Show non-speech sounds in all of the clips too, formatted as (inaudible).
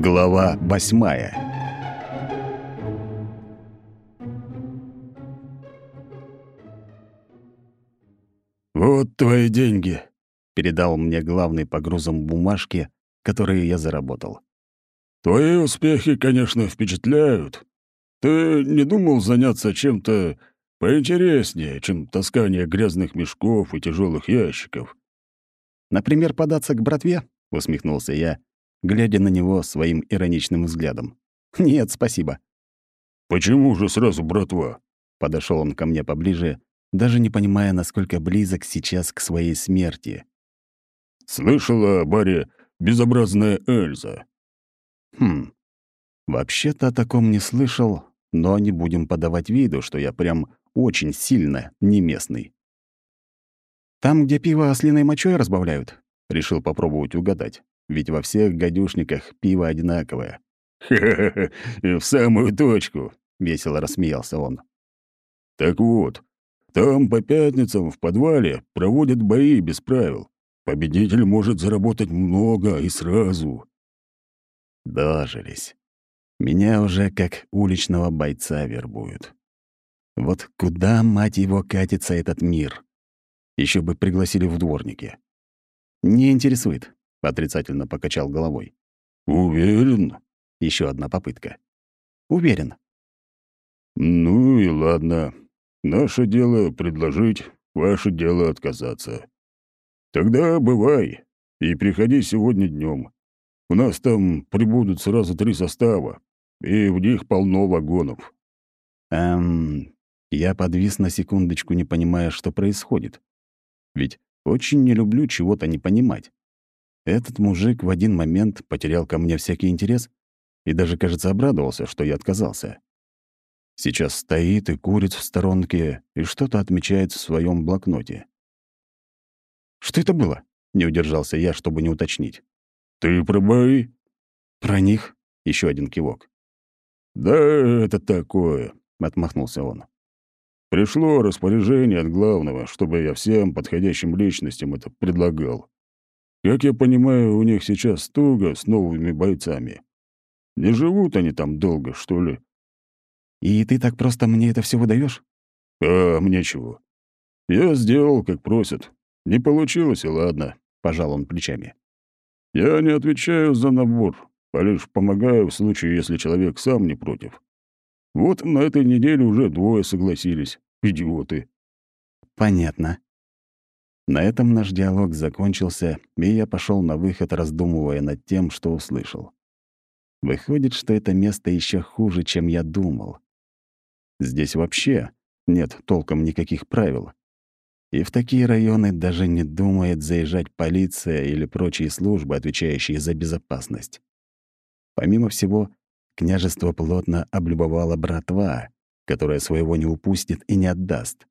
Глава восьмая «Вот твои деньги», — передал мне главный по грузам бумажки, которые я заработал. «Твои успехи, конечно, впечатляют. Ты не думал заняться чем-то поинтереснее, чем таскание грязных мешков и тяжелых ящиков?» «Например, податься к братве?» — усмехнулся я, глядя на него своим ироничным взглядом. «Нет, спасибо». «Почему же сразу братва?» Подошел он ко мне поближе, даже не понимая, насколько близок сейчас к своей смерти. «Слышала о баре «Безобразная Эльза». «Хм. Вообще-то о таком не слышал, но не будем подавать виду, что я прям очень сильно не местный». «Там, где пиво ослиной мочой разбавляют?» Решил попробовать угадать, ведь во всех гадюшниках пиво одинаковое. «Ха-ха-ха, в самую точку!» — весело рассмеялся он. «Так вот, там по пятницам в подвале проводят бои без правил. Победитель может заработать много и сразу». Дожились. Меня уже как уличного бойца вербуют. Вот куда, мать его, катится этот мир? Еще бы пригласили в дворники. «Не интересует», — отрицательно покачал головой. «Уверен?» — еще одна попытка. «Уверен». «Ну и ладно. Наше дело — предложить, ваше дело — отказаться. Тогда бывай и приходи сегодня днем. У нас там прибудут сразу три состава, и в них полно вагонов». «Эм...» Я подвис на секундочку, не понимая, что происходит. Ведь очень не люблю чего-то не понимать. Этот мужик в один момент потерял ко мне всякий интерес и даже, кажется, обрадовался, что я отказался. Сейчас стоит и курит в сторонке и что-то отмечает в своем блокноте. «Что это было?» — не удержался я, чтобы не уточнить. «Ты про бои?» «Про них?» — еще один кивок. «Да это такое», — отмахнулся он. Пришло распоряжение от главного, чтобы я всем подходящим личностям это предлагал. Как я понимаю, у них сейчас туго с новыми бойцами. Не живут они там долго, что ли? И ты так просто мне это все выдаешь? А мне чего? Я сделал, как просят. Не получилось, и ладно, пожал он плечами. Я не отвечаю за набор, а лишь помогаю в случае, если человек сам не против. Вот на этой неделе уже двое согласились. Идиоты. Понятно. На этом наш диалог закончился, и я пошел на выход, раздумывая над тем, что услышал. Выходит, что это место еще хуже, чем я думал. Здесь вообще нет толком никаких правил. И в такие районы даже не думает заезжать полиция или прочие службы, отвечающие за безопасность. Помимо всего, Княжество плотно облюбовало братва, которая своего не упустит и не отдаст.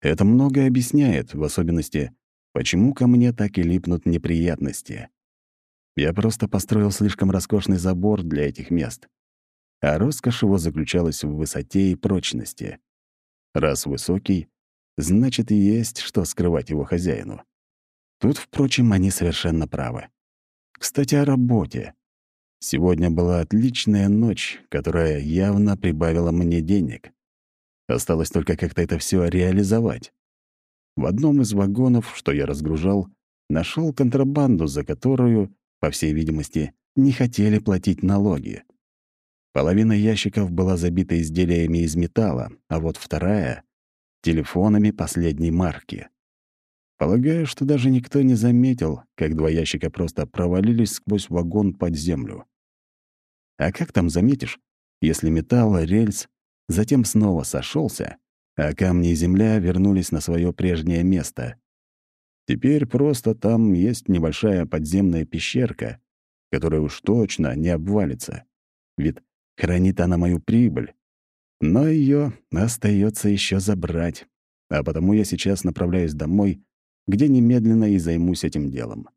Это многое объясняет, в особенности, почему ко мне так и липнут неприятности. Я просто построил слишком роскошный забор для этих мест. А роскошь его заключалась в высоте и прочности. Раз высокий, значит, и есть что скрывать его хозяину. Тут, впрочем, они совершенно правы. Кстати, о работе. Сегодня была отличная ночь, которая явно прибавила мне денег. Осталось только как-то это все реализовать. В одном из вагонов, что я разгружал, нашел контрабанду, за которую, по всей видимости, не хотели платить налоги. Половина ящиков была забита изделиями из металла, а вот вторая — телефонами последней марки. Полагаю, что даже никто не заметил, как два ящика просто провалились сквозь вагон под землю. А как там заметишь, если металл, рельс, затем снова сошелся, а камни и земля вернулись на свое прежнее место? Теперь просто там есть небольшая подземная пещерка, которая уж точно не обвалится. Ведь хранит она мою прибыль. Но ее остается еще забрать. А потому я сейчас направляюсь домой где немедленно и займусь этим делом.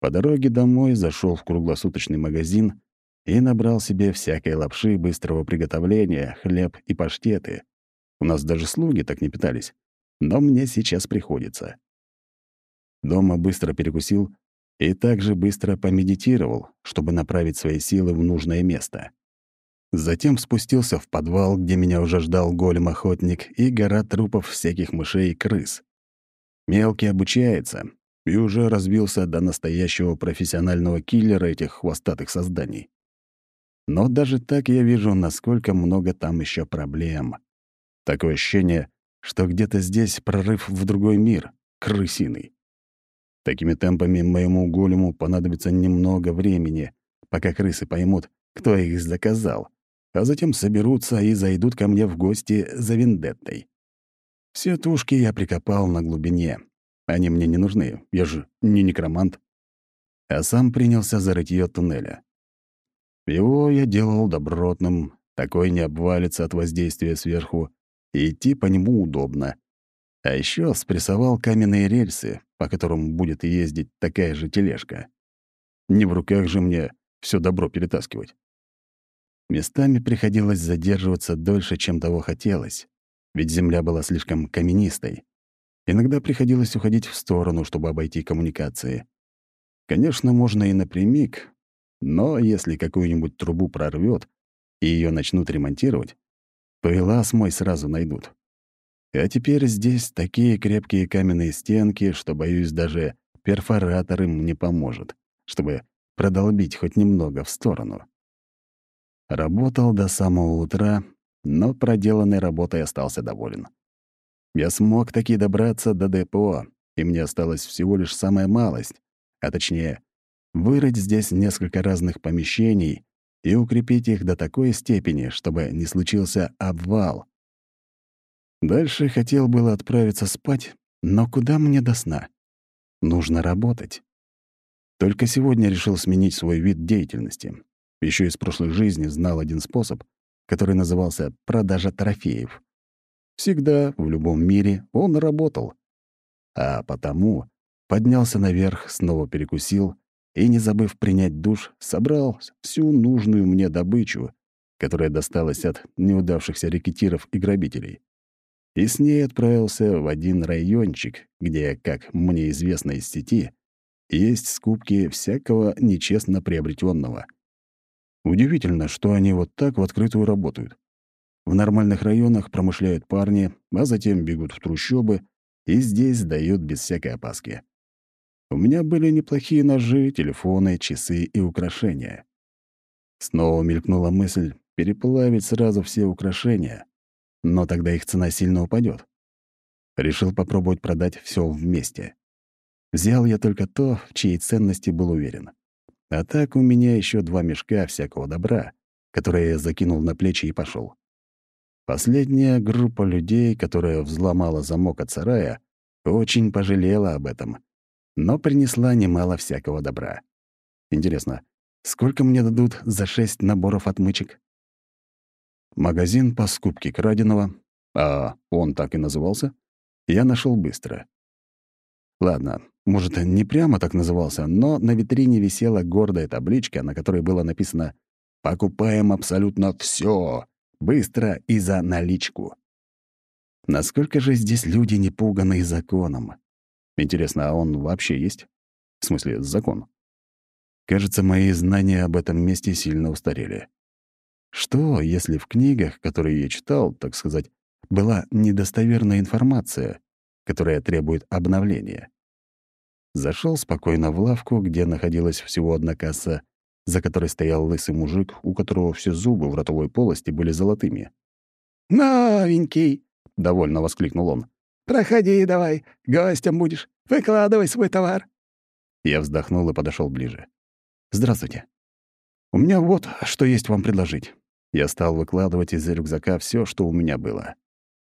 По дороге домой зашел в круглосуточный магазин и набрал себе всякой лапши быстрого приготовления, хлеб и паштеты. У нас даже слуги так не питались, но мне сейчас приходится. Дома быстро перекусил и также быстро помедитировал, чтобы направить свои силы в нужное место. Затем спустился в подвал, где меня уже ждал голем-охотник и гора трупов всяких мышей и крыс. Мелкий обучается и уже разбился до настоящего профессионального киллера этих хвостатых созданий. Но даже так я вижу, насколько много там еще проблем. Такое ощущение, что где-то здесь прорыв в другой мир, крысиный. Такими темпами моему голему понадобится немного времени, пока крысы поймут, кто их заказал, а затем соберутся и зайдут ко мне в гости за вендеттой. Все тушки я прикопал на глубине. Они мне не нужны, я же не некромант. А сам принялся за рытьё туннеля. Его я делал добротным, такой не обвалится от воздействия сверху, и идти по нему удобно. А еще спрессовал каменные рельсы, по которым будет ездить такая же тележка. Не в руках же мне все добро перетаскивать. Местами приходилось задерживаться дольше, чем того хотелось, ведь земля была слишком каменистой. Иногда приходилось уходить в сторону, чтобы обойти коммуникации. Конечно, можно и напрямик, но если какую-нибудь трубу прорвет и ее начнут ремонтировать, лаз мой сразу найдут. А теперь здесь такие крепкие каменные стенки, что, боюсь, даже перфоратор им не поможет, чтобы продолбить хоть немного в сторону. Работал до самого утра, но проделанной работой остался доволен. Я смог таки добраться до депо, и мне осталось всего лишь самая малость, а точнее, вырыть здесь несколько разных помещений и укрепить их до такой степени, чтобы не случился обвал. Дальше хотел было отправиться спать, но куда мне до сна? Нужно работать. Только сегодня решил сменить свой вид деятельности. Еще из прошлой жизни знал один способ, который назывался «продажа трофеев». Всегда, в любом мире, он работал. А потому поднялся наверх, снова перекусил и, не забыв принять душ, собрал всю нужную мне добычу, которая досталась от неудавшихся рекетиров и грабителей. И с ней отправился в один райончик, где, как мне известно из сети, есть скупки всякого нечестно приобретенного. Удивительно, что они вот так в открытую работают. В нормальных районах промышляют парни, а затем бегут в трущобы и здесь сдают без всякой опаски. У меня были неплохие ножи, телефоны, часы и украшения. Снова мелькнула мысль переплавить сразу все украшения, но тогда их цена сильно упадет. Решил попробовать продать все вместе. Взял я только то, в чьей ценности был уверен. А так у меня еще два мешка всякого добра, которые я закинул на плечи и пошел. Последняя группа людей, которая взломала замок от сарая, очень пожалела об этом, но принесла немало всякого добра. Интересно, сколько мне дадут за шесть наборов отмычек? Магазин по скупке краденого, а он так и назывался, я нашел быстро. Ладно, может, не прямо так назывался, но на витрине висела гордая табличка, на которой было написано «Покупаем абсолютно все, быстро и за наличку». Насколько же здесь люди не пуганы законом? Интересно, а он вообще есть? В смысле, закон? Кажется, мои знания об этом месте сильно устарели. Что, если в книгах, которые я читал, так сказать, была недостоверная информация, которая требует обновления? Зашел спокойно в лавку, где находилась всего одна касса, за которой стоял лысый мужик, у которого все зубы в ротовой полости были золотыми. «Новенький!» — довольно воскликнул он. «Проходи давай, гостем будешь. Выкладывай свой товар». Я вздохнул и подошел ближе. «Здравствуйте. У меня вот что есть вам предложить». Я стал выкладывать из рюкзака все, что у меня было.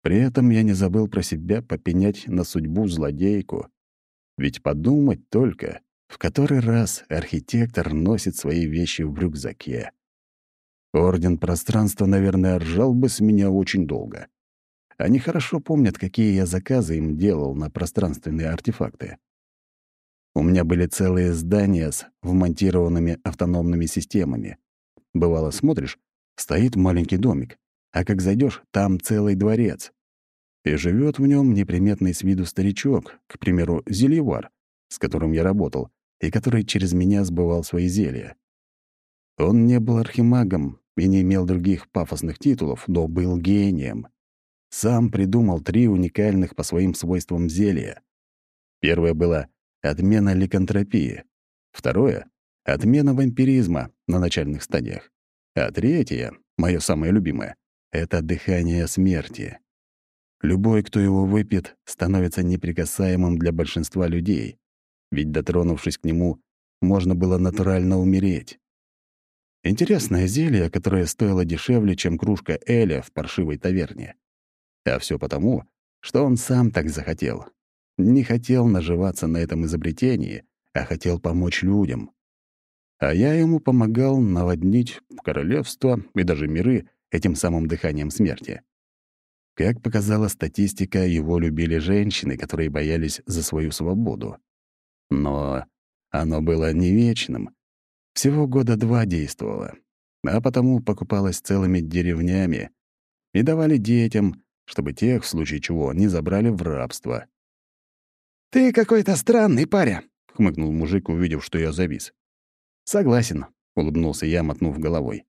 При этом я не забыл про себя попенять на судьбу злодейку, ведь подумать только, в который раз архитектор носит свои вещи в рюкзаке. Орден пространства, наверное, ржал бы с меня очень долго. Они хорошо помнят, какие я заказы им делал на пространственные артефакты. У меня были целые здания с вмонтированными автономными системами. Бывало, смотришь, стоит маленький домик, а как зайдешь, там целый дворец и живет в нем неприметный с виду старичок, к примеру, зельевар, с которым я работал, и который через меня сбывал свои зелья. Он не был архимагом и не имел других пафосных титулов, но был гением. Сам придумал три уникальных по своим свойствам зелья. Первое было отмена ликантропии. Второе — отмена вампиризма на начальных стадиях. А третье, мое самое любимое, — это дыхание смерти. Любой, кто его выпьет, становится неприкасаемым для большинства людей, ведь, дотронувшись к нему, можно было натурально умереть. Интересное зелье, которое стоило дешевле, чем кружка Эля в паршивой таверне. А все потому, что он сам так захотел. Не хотел наживаться на этом изобретении, а хотел помочь людям. А я ему помогал наводнить королевство и даже миры этим самым дыханием смерти. Как показала статистика, его любили женщины, которые боялись за свою свободу. Но оно было не вечным. Всего года два действовало, а потому покупалось целыми деревнями и давали детям, чтобы тех, в случае чего, не забрали в рабство. «Ты какой-то странный паря», — хмыкнул мужик, увидев, что я завис. «Согласен», — улыбнулся я, мотнув головой.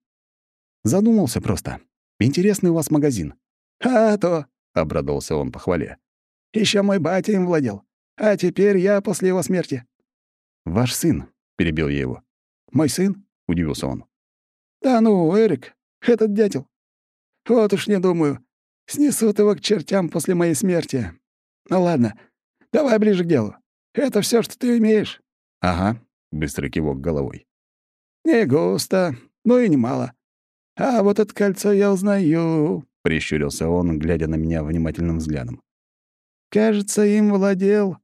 «Задумался просто. Интересный у вас магазин». «А то», — обрадовался он похвале. Еще мой батя им владел. А теперь я после его смерти». «Ваш сын», — перебил я его. «Мой сын?» — удивился он. «Да ну, Эрик, этот дятел. Вот уж не думаю. Снесут его к чертям после моей смерти. Ну ладно, давай ближе к делу. Это все, что ты имеешь?» «Ага», — быстрый кивок головой. «Не густо, но и немало. А вот это кольцо я узнаю», — прищурился он, глядя на меня внимательным взглядом. «Кажется, им владел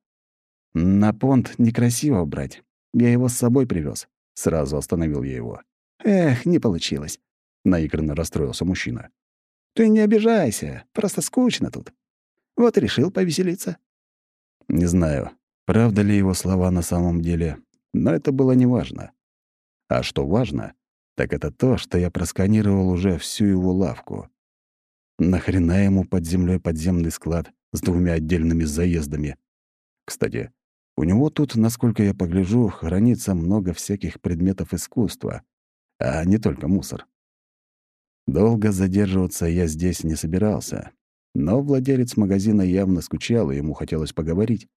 «На понт некрасиво брать. Я его с собой привез. Сразу остановил я его. «Эх, не получилось», — наигранно расстроился мужчина. «Ты не обижайся, просто скучно тут. Вот решил повеселиться». Не знаю, правда ли его слова на самом деле, но это было неважно. А что важно, так это то, что я просканировал уже всю его лавку. Нахрена ему под землей подземный склад с двумя отдельными заездами? Кстати, у него тут, насколько я погляжу, хранится много всяких предметов искусства, а не только мусор. Долго задерживаться я здесь не собирался, но владелец магазина явно скучал, и ему хотелось поговорить.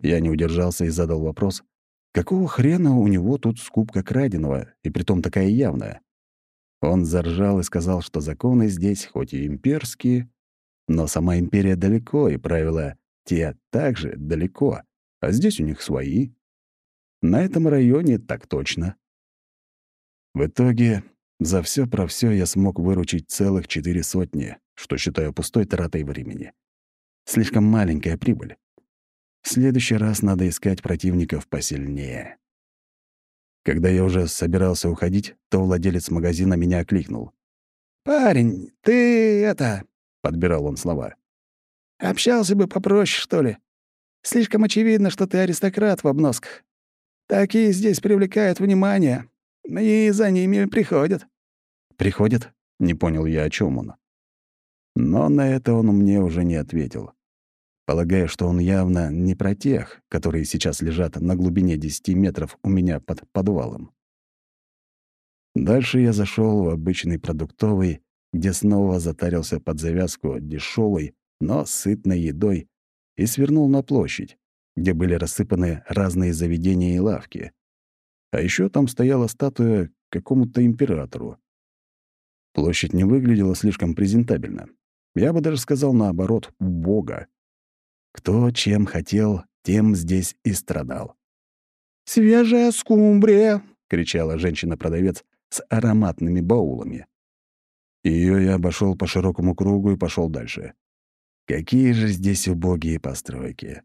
Я не удержался и задал вопрос, какого хрена у него тут скупка краденого, и притом такая явная? Он заржал и сказал, что законы здесь хоть и имперские, но сама империя далеко, и правила те также далеко а здесь у них свои. На этом районе так точно. В итоге за все про все я смог выручить целых четыре сотни, что считаю пустой тратой времени. Слишком маленькая прибыль. В следующий раз надо искать противников посильнее. Когда я уже собирался уходить, то владелец магазина меня окликнул. «Парень, ты это...» — подбирал он слова. «Общался бы попроще, что ли? Слишком очевидно, что ты аристократ в обносках. Такие здесь привлекают внимание, и за ними приходят». «Приходят?» — не понял я, о чем он. Но на это он мне уже не ответил. Полагаю, что он явно не про тех, которые сейчас лежат на глубине 10 метров у меня под подвалом. Дальше я зашел в обычный продуктовый, где снова затарился под завязку дешевой, но сытной едой и свернул на площадь, где были рассыпаны разные заведения и лавки. А еще там стояла статуя какому-то императору. Площадь не выглядела слишком презентабельно. Я бы даже сказал наоборот, бога. Кто чем хотел, тем здесь и страдал. «Свежая скумбрия!» — кричала женщина-продавец с ароматными баулами. Ее я обошел по широкому кругу и пошел дальше. Какие же здесь убогие постройки.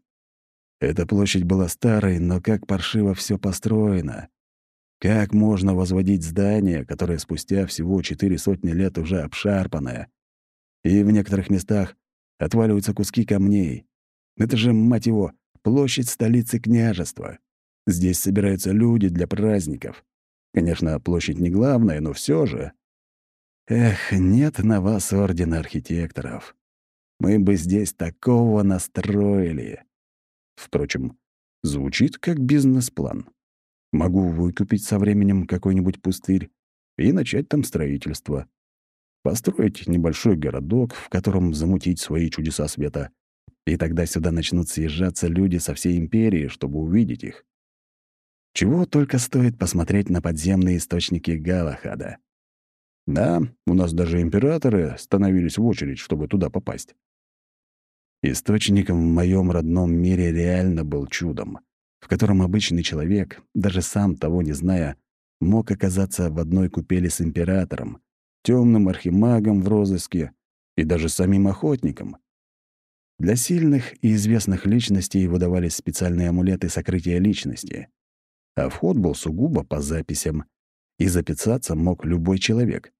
Эта площадь была старой, но как паршиво все построено. Как можно возводить здание, которое спустя всего четыре сотни лет уже обшарпанное? И в некоторых местах отваливаются куски камней. Это же, мать его, площадь столицы княжества. Здесь собираются люди для праздников. Конечно, площадь не главная, но все же. Эх, нет на вас ордена архитекторов. Мы бы здесь такого настроили. Впрочем, Звучит как бизнес-план. Могу выкупить со временем какой-нибудь пустырь и начать там строительство. Построить небольшой городок, в котором замутить свои чудеса света. И тогда сюда начнут съезжаться люди со всей империи, чтобы увидеть их. Чего только стоит посмотреть на подземные источники Галахада. Да, у нас даже императоры становились в очередь, чтобы туда попасть. Источником в моем родном мире реально был чудом, в котором обычный человек, даже сам того не зная, мог оказаться в одной купели с императором, темным архимагом в розыске и даже самим охотником. Для сильных и известных личностей выдавались специальные амулеты сокрытия личности, а вход был сугубо по записям, и записаться мог любой человек.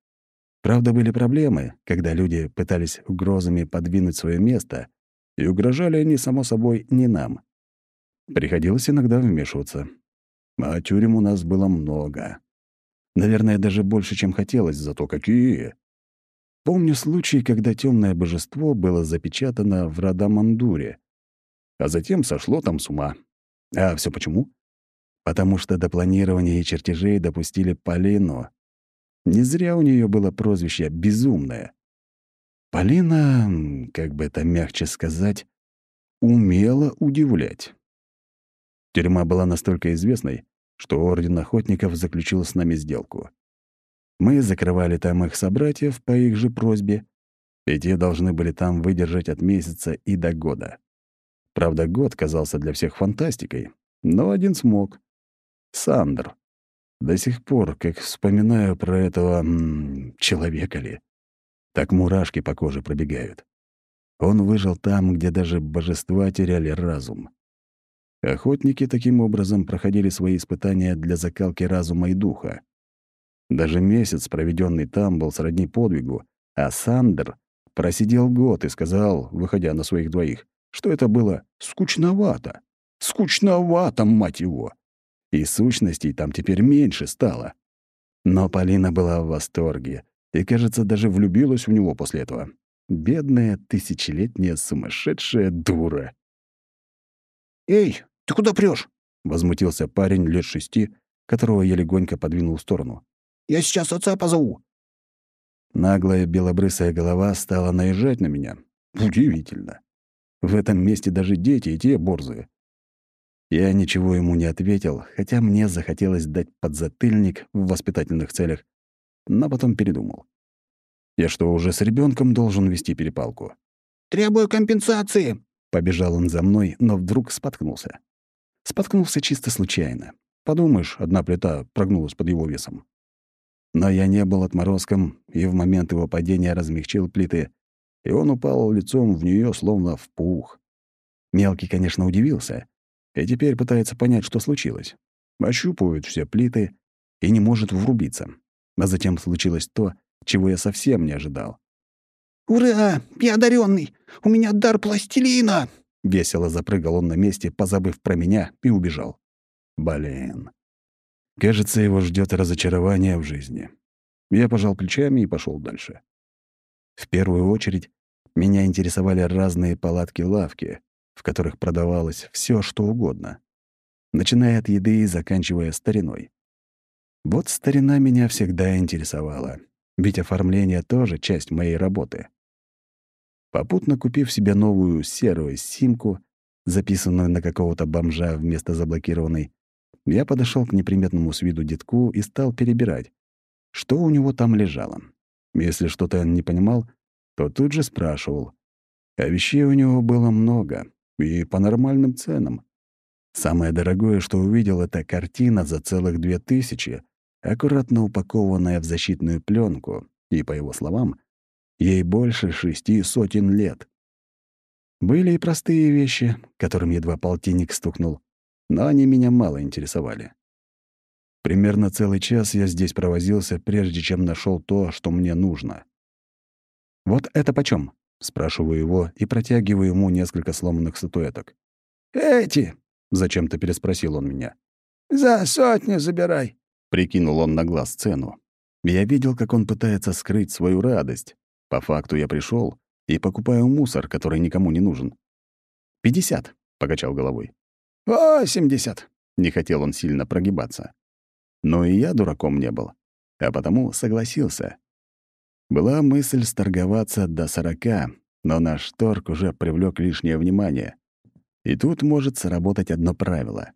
Правда, были проблемы, когда люди пытались угрозами подвинуть свое место — и угрожали они, само собой, не нам. Приходилось иногда вмешиваться. А тюрем у нас было много. Наверное, даже больше, чем хотелось, зато какие. Помню случай, когда темное божество было запечатано в Радамандуре, а затем сошло там с ума. А все почему? Потому что до планирования и чертежей допустили Полину. Не зря у нее было прозвище «безумное». Полина, как бы это мягче сказать, умела удивлять. Тюрьма была настолько известной, что Орден Охотников заключил с нами сделку. Мы закрывали там их собратьев по их же просьбе, и те должны были там выдержать от месяца и до года. Правда, год казался для всех фантастикой, но один смог. Сандр. До сих пор, как вспоминаю про этого... М -м, человека ли, так мурашки по коже пробегают. Он выжил там, где даже божества теряли разум. Охотники таким образом проходили свои испытания для закалки разума и духа. Даже месяц, проведенный там, был сродни подвигу, а Сандер просидел год и сказал, выходя на своих двоих, что это было скучновато. Скучновато, мать его! И сущностей там теперь меньше стало. Но Полина была в восторге, и, кажется, даже влюбилась в него после этого. Бедная тысячелетняя сумасшедшая дура. «Эй, ты куда прешь? возмутился парень лет шести, которого я легонько подвинул в сторону. «Я сейчас отца позову». Наглая белобрысая голова стала наезжать на меня. Удивительно. В этом месте даже дети и те борзые. Я ничего ему не ответил, хотя мне захотелось дать подзатыльник в воспитательных целях, но потом передумал. Я что, уже с ребенком должен вести перепалку? «Требую компенсации!» Побежал он за мной, но вдруг споткнулся. Споткнулся чисто случайно. Подумаешь, одна плита прогнулась под его весом. Но я не был отморозком, и в момент его падения размягчил плиты, и он упал лицом в нее, словно в пух. Мелкий, конечно, удивился, и теперь пытается понять, что случилось. Ощупывает все плиты и не может врубиться. А затем случилось то, чего я совсем не ожидал. «Ура! Я одаренный! У меня дар пластилина!» Весело запрыгал он на месте, позабыв про меня, и убежал. Блин. Кажется, его ждет разочарование в жизни. Я пожал плечами и пошел дальше. В первую очередь меня интересовали разные палатки-лавки, в которых продавалось все, что угодно, начиная от еды и заканчивая стариной. Вот старина меня всегда интересовала, ведь оформление тоже часть моей работы. Попутно купив себе новую серую симку, записанную на какого-то бомжа вместо заблокированной, я подошел к неприметному с виду детку и стал перебирать, что у него там лежало. Если что-то не понимал, то тут же спрашивал. А вещей у него было много, и по нормальным ценам. Самое дорогое, что увидел, — это картина за целых две тысячи, аккуратно упакованная в защитную пленку, и, по его словам, ей больше шести сотен лет. Были и простые вещи, которым едва полтинник стукнул, но они меня мало интересовали. Примерно целый час я здесь провозился, прежде чем нашел то, что мне нужно. «Вот это почем? спрашиваю его и протягиваю ему несколько сломанных статуэток. «Эти!» — зачем-то переспросил он меня. «За сотню забирай!» Прикинул он на глаз цену. Я видел, как он пытается скрыть свою радость. По факту я пришел и покупаю мусор, который никому не нужен. «Пятьдесят», — покачал головой. «Восемьдесят!» — не хотел он сильно прогибаться. Но и я дураком не был, а потому согласился. Была мысль сторговаться до сорока, но наш торг уже привлек лишнее внимание. И тут может сработать одно правило.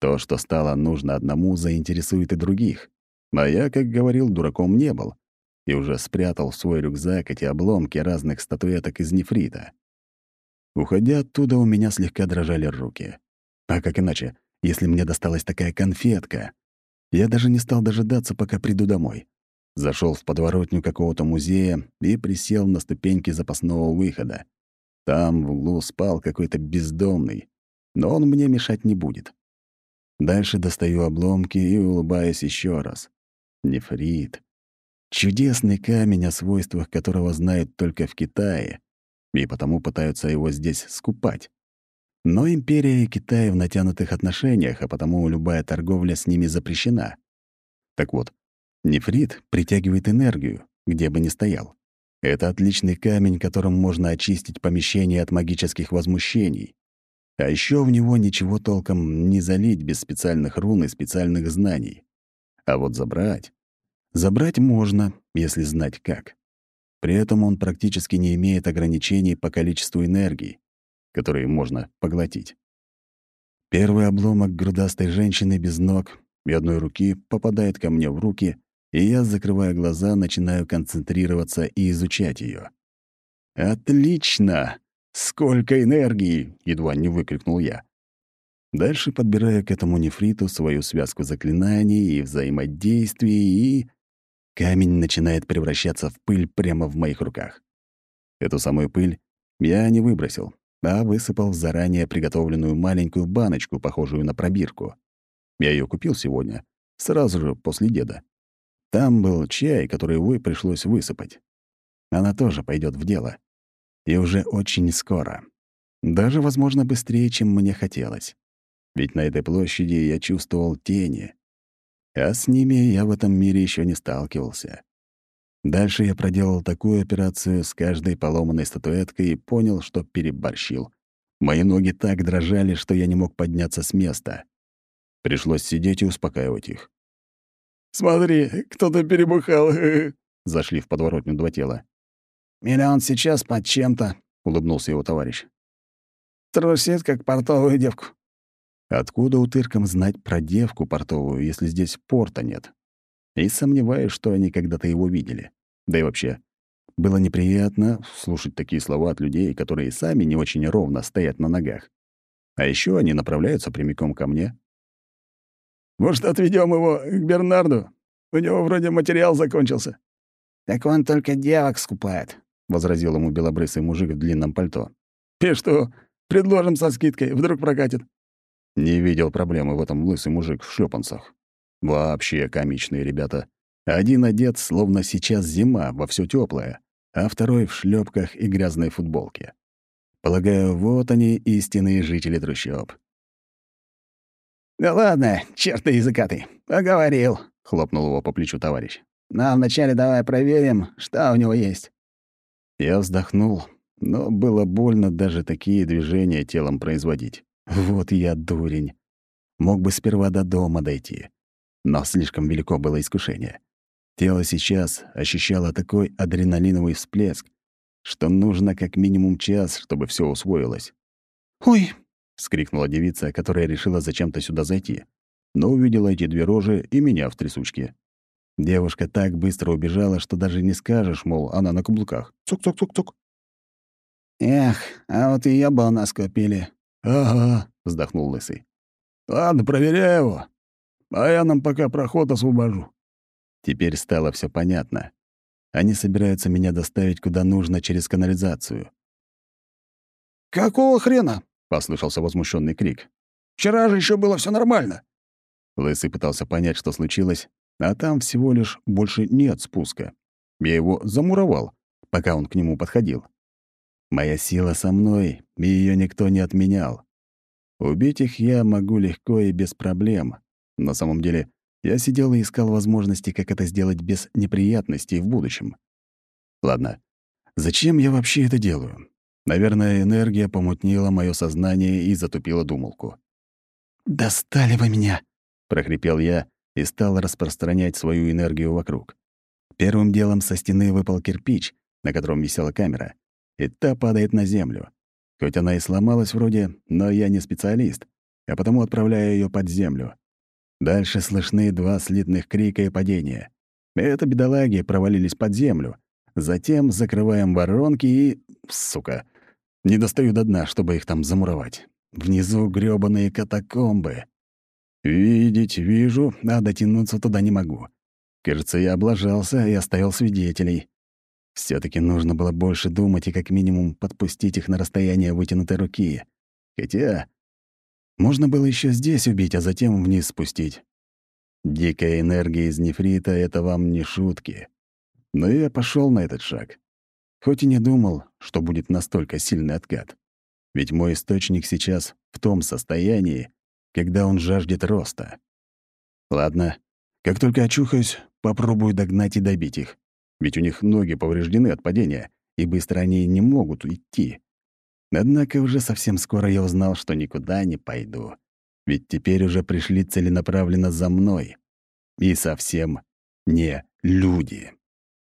То, что стало нужно одному, заинтересует и других. А я, как говорил, дураком не был и уже спрятал в свой рюкзак эти обломки разных статуэток из нефрита. Уходя оттуда, у меня слегка дрожали руки. А как иначе, если мне досталась такая конфетка? Я даже не стал дожидаться, пока приду домой. Зашел в подворотню какого-то музея и присел на ступеньки запасного выхода. Там в углу спал какой-то бездомный, но он мне мешать не будет. Дальше достаю обломки и улыбаюсь еще раз. Нефрит. Чудесный камень, о свойствах которого знают только в Китае, и потому пытаются его здесь скупать. Но империя и Китай в натянутых отношениях, а потому любая торговля с ними запрещена. Так вот, нефрит притягивает энергию, где бы ни стоял. Это отличный камень, которым можно очистить помещение от магических возмущений. А еще в него ничего толком не залить без специальных рун и специальных знаний. А вот забрать... Забрать можно, если знать как. При этом он практически не имеет ограничений по количеству энергии, которые можно поглотить. Первый обломок грудастой женщины без ног и одной руки попадает ко мне в руки, и я, закрывая глаза, начинаю концентрироваться и изучать ее. «Отлично! Сколько энергии!» — едва не выкрикнул я. Дальше подбираю к этому нефриту свою связку заклинаний и взаимодействий, и... Камень начинает превращаться в пыль прямо в моих руках. Эту самую пыль я не выбросил, а высыпал в заранее приготовленную маленькую баночку, похожую на пробирку. Я ее купил сегодня, сразу же после деда. Там был чай, который, увы, пришлось высыпать. Она тоже пойдет в дело. И уже очень скоро. Даже, возможно, быстрее, чем мне хотелось. Ведь на этой площади я чувствовал тени, а с ними я в этом мире еще не сталкивался. Дальше я проделал такую операцию с каждой поломанной статуэткой и понял, что переборщил. Мои ноги так дрожали, что я не мог подняться с места. Пришлось сидеть и успокаивать их. «Смотри, кто-то перебухал!» (laughs) Зашли в подворотню два тела. «Миллион сейчас под чем-то», — улыбнулся его товарищ. «Трусит, как портовую девку». Откуда утыркам знать про девку портовую, если здесь порта нет? И сомневаюсь, что они когда-то его видели. Да и вообще, было неприятно слушать такие слова от людей, которые сами не очень ровно стоят на ногах. А еще они направляются прямиком ко мне. «Может, отведем его к Бернарду? У него вроде материал закончился». «Так он только девок скупает», — возразил ему белобрысый мужик в длинном пальто. «И что, предложим со скидкой, вдруг прокатит?» Не видел проблемы в этом лысый мужик в шлёпанцах. Вообще комичные ребята. Один одет, словно сейчас зима, во все теплое, а второй в шлёпках и грязной футболке. Полагаю, вот они, истинные жители трущоб. «Да ладно, черт ты языкатый, поговорил», — хлопнул его по плечу товарищ. «Нам вначале давай проверим, что у него есть». Я вздохнул, но было больно даже такие движения телом производить. Вот я дурень. Мог бы сперва до дома дойти. Но слишком велико было искушение. Тело сейчас ощущало такой адреналиновый всплеск, что нужно как минимум час, чтобы все усвоилось. «Ой!» — вскрикнула девица, которая решила зачем-то сюда зайти, но увидела эти две рожи и меня в трясучке. Девушка так быстро убежала, что даже не скажешь, мол, она на каблуках. Цук-цук-цук-цук. «Эх, а вот её бы у нас купили», «Ага», — вздохнул Лысый. «Ладно, проверяй его. А я нам пока проход освобожу». Теперь стало все понятно. Они собираются меня доставить куда нужно через канализацию. «Какого хрена?» — послышался возмущенный крик. «Вчера же еще было все нормально». Лысый пытался понять, что случилось, а там всего лишь больше нет спуска. Я его замуровал, пока он к нему подходил. Моя сила со мной, и ее никто не отменял. Убить их я могу легко и без проблем. На самом деле, я сидел и искал возможности, как это сделать без неприятностей в будущем. Ладно, зачем я вообще это делаю? Наверное, энергия помутнила мое сознание и затупила думалку. «Достали вы меня!» — прохрипел я и стал распространять свою энергию вокруг. Первым делом со стены выпал кирпич, на котором висела камера, и та падает на землю. Хоть она и сломалась вроде, но я не специалист, а потому отправляю ее под землю. Дальше слышны два слитных крика и падения. Это бедолаги провалились под землю. Затем закрываем воронки и... Сука. Не достаю до дна, чтобы их там замуровать. Внизу грёбаные катакомбы. Видеть вижу, а дотянуться туда не могу. Кажется, я облажался и оставил свидетелей. Все таки нужно было больше думать и как минимум подпустить их на расстояние вытянутой руки. Хотя можно было еще здесь убить, а затем вниз спустить. Дикая энергия из нефрита — это вам не шутки. Но я пошел на этот шаг. Хоть и не думал, что будет настолько сильный откат. Ведь мой источник сейчас в том состоянии, когда он жаждет роста. Ладно, как только очухаюсь, попробую догнать и добить их. Ведь у них ноги повреждены от падения, и быстро они не могут идти. Однако уже совсем скоро я узнал, что никуда не пойду. Ведь теперь уже пришли целенаправленно за мной. И совсем не люди.